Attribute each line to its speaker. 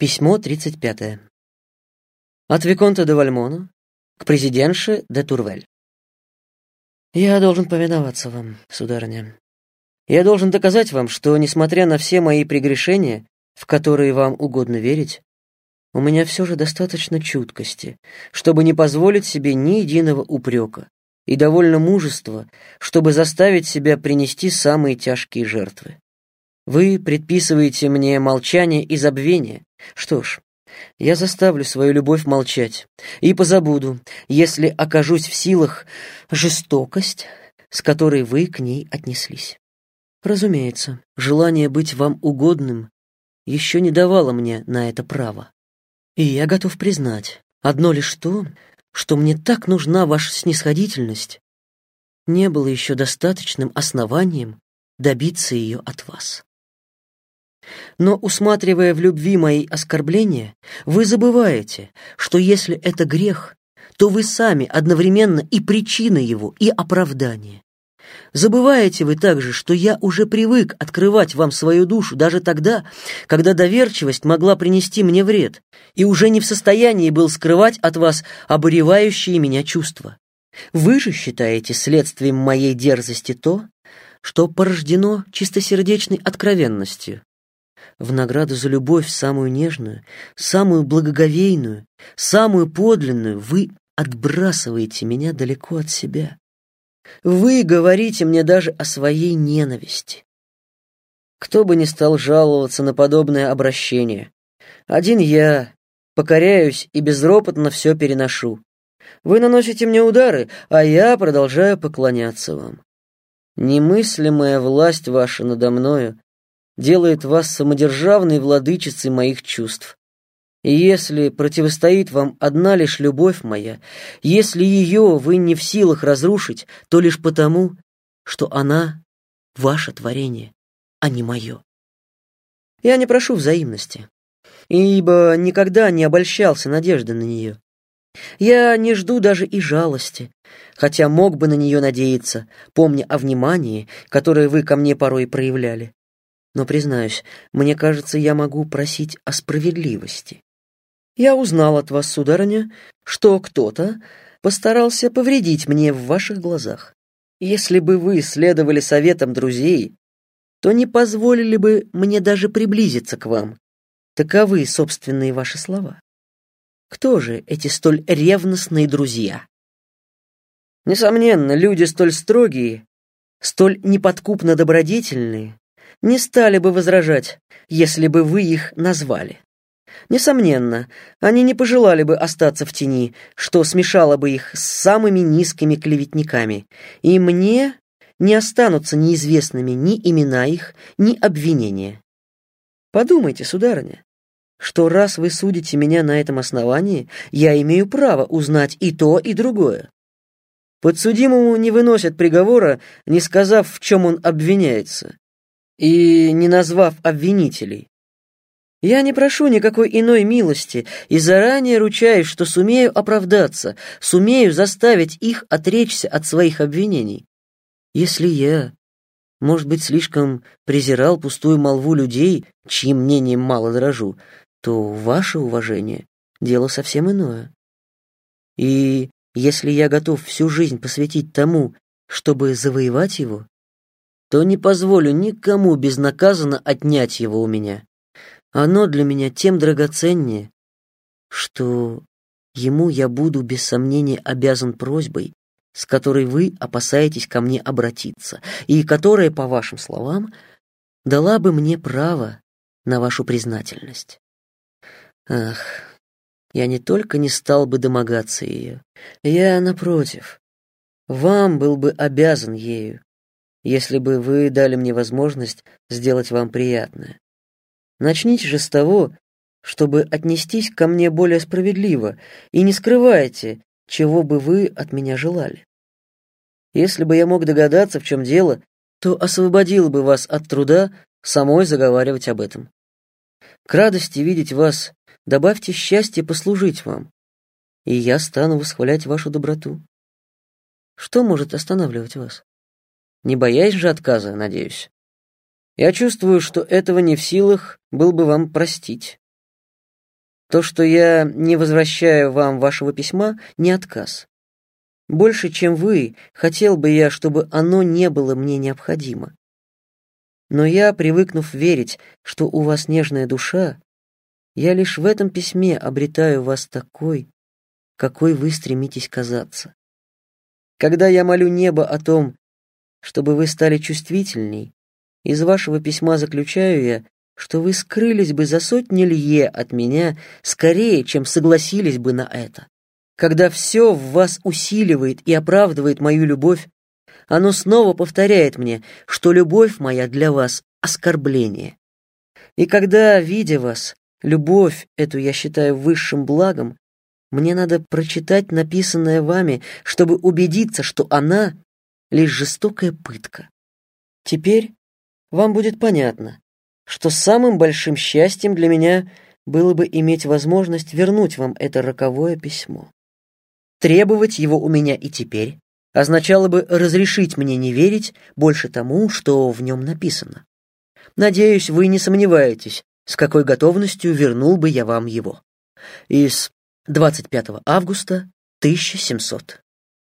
Speaker 1: Письмо 35. От Виконта де Вальмона к президентше де Турвель. Я должен повиноваться вам, сударыня. Я должен доказать вам, что, несмотря на все мои прегрешения, в которые вам угодно верить, у меня все же достаточно чуткости, чтобы не позволить себе ни единого упрека, и довольно мужества, чтобы заставить себя принести самые тяжкие жертвы. Вы предписываете мне молчание и забвение. Что ж, я заставлю свою любовь молчать и позабуду, если окажусь в силах жестокость, с которой вы к ней отнеслись. Разумеется, желание быть вам угодным еще не давало мне на это право. И я готов признать, одно лишь то, что мне так нужна ваша снисходительность, не было еще достаточным основанием добиться ее от вас. Но, усматривая в любви мои оскорбления, вы забываете, что если это грех, то вы сами одновременно и причина его, и оправдание. Забываете вы также, что я уже привык открывать вам свою душу даже тогда, когда доверчивость могла принести мне вред, и уже не в состоянии был скрывать от вас обуревающие меня чувства. Вы же считаете следствием моей дерзости то, что порождено чистосердечной откровенностью, в награду за любовь самую нежную, самую благоговейную, самую подлинную вы отбрасываете меня далеко от себя. Вы говорите мне даже о своей ненависти. Кто бы ни стал жаловаться на подобное обращение. Один я покоряюсь и безропотно все переношу. Вы наносите мне удары, а я продолжаю поклоняться вам. Немыслимая власть ваша надо мною делает вас самодержавной владычицей моих чувств. И если противостоит вам одна лишь любовь моя, если ее вы не в силах разрушить, то лишь потому, что она ваше творение, а не мое. Я не прошу взаимности, ибо никогда не обольщался надежды на нее. Я не жду даже и жалости, хотя мог бы на нее надеяться, помня о внимании, которое вы ко мне порой проявляли. Но, признаюсь, мне кажется, я могу просить о справедливости. Я узнал от вас, сударыня, что кто-то постарался повредить мне в ваших глазах. Если бы вы следовали советам друзей, то не позволили бы мне даже приблизиться к вам. Таковы собственные ваши слова. Кто же эти столь ревностные друзья? Несомненно, люди столь строгие, столь неподкупно добродетельные, не стали бы возражать, если бы вы их назвали. Несомненно, они не пожелали бы остаться в тени, что смешало бы их с самыми низкими клеветниками, и мне не останутся неизвестными ни имена их, ни обвинения. Подумайте, сударыня, что раз вы судите меня на этом основании, я имею право узнать и то, и другое. Подсудимому не выносят приговора, не сказав, в чем он обвиняется, и не назвав обвинителей. Я не прошу никакой иной милости и заранее ручаюсь, что сумею оправдаться, сумею заставить их отречься от своих обвинений. Если я, может быть, слишком презирал пустую молву людей, чьим мнением мало дорожу, то ваше уважение — дело совсем иное. И если я готов всю жизнь посвятить тому, чтобы завоевать его, то не позволю никому безнаказанно отнять его у меня. Оно для меня тем драгоценнее, что ему я буду без сомнения обязан просьбой, с которой вы опасаетесь ко мне обратиться, и которая, по вашим словам, дала бы мне право на вашу признательность. Ах, я не только не стал бы домогаться ее, я, напротив, вам был бы обязан ею, если бы вы дали мне возможность сделать вам приятное. Начните же с того, чтобы отнестись ко мне более справедливо, и не скрывайте, чего бы вы от меня желали. Если бы я мог догадаться, в чем дело, то освободил бы вас от труда самой заговаривать об этом. К радости видеть вас добавьте счастье послужить вам, и я стану восхвалять вашу доброту. Что может останавливать вас? Не боясь же отказа, надеюсь. Я чувствую, что этого не в силах был бы вам простить. То, что я не возвращаю вам вашего письма, не отказ. Больше, чем вы, хотел бы я, чтобы оно не было мне необходимо. Но я, привыкнув верить, что у вас нежная душа, я лишь в этом письме обретаю вас такой, какой вы стремитесь казаться. Когда я молю небо о том, чтобы вы стали чувствительней, из вашего письма заключаю я, что вы скрылись бы за сотни лье от меня скорее, чем согласились бы на это. Когда все в вас усиливает и оправдывает мою любовь, оно снова повторяет мне, что любовь моя для вас — оскорбление. И когда, видя вас, любовь эту я считаю высшим благом, мне надо прочитать написанное вами, чтобы убедиться, что она — лишь жестокая пытка. Теперь вам будет понятно, что самым большим счастьем для меня было бы иметь возможность вернуть вам это роковое письмо. Требовать его у меня и теперь означало бы разрешить мне не верить больше тому, что в нем написано. Надеюсь, вы не сомневаетесь, с какой готовностью вернул бы я вам его. Из 25 августа 1700.